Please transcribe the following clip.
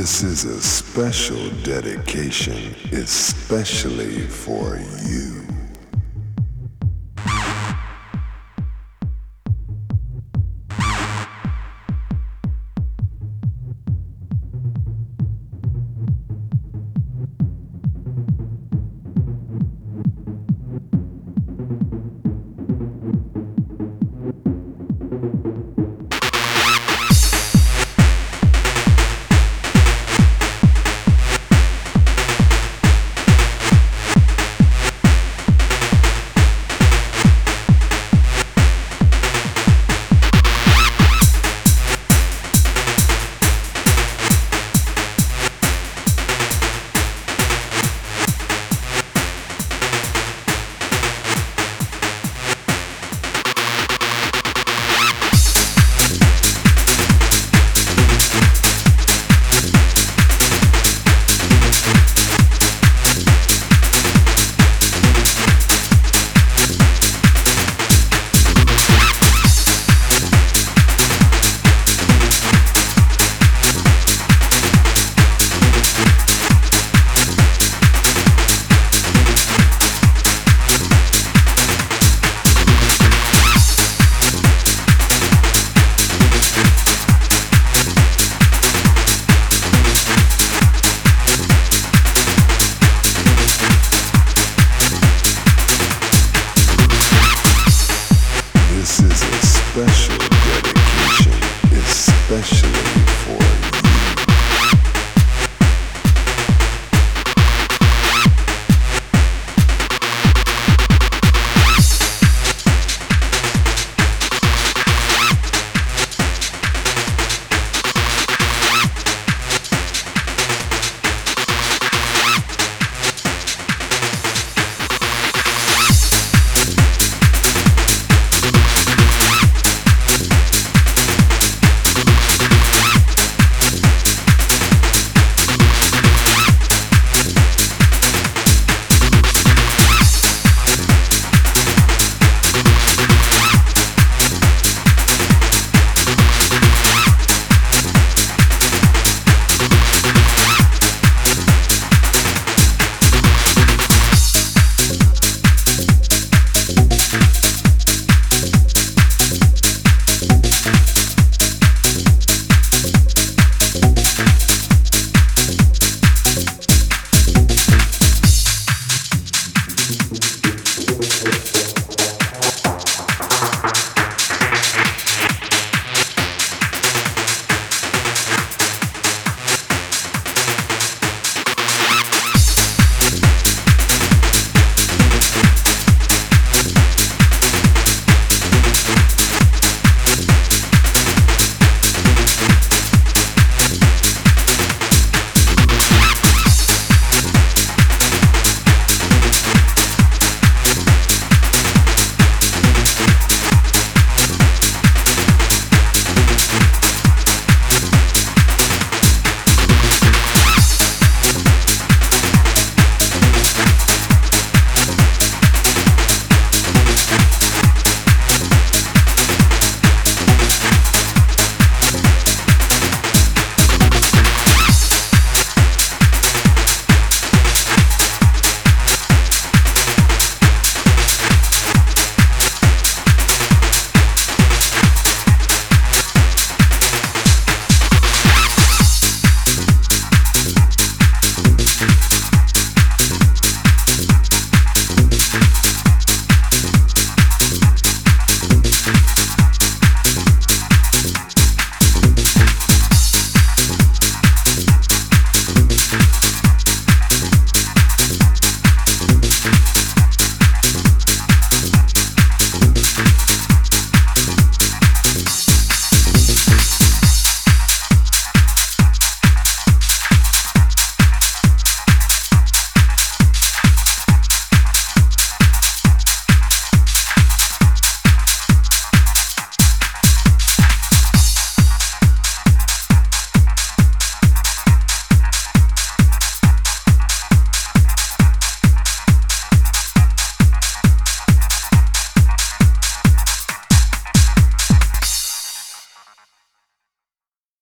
This is a special dedication, especially for you.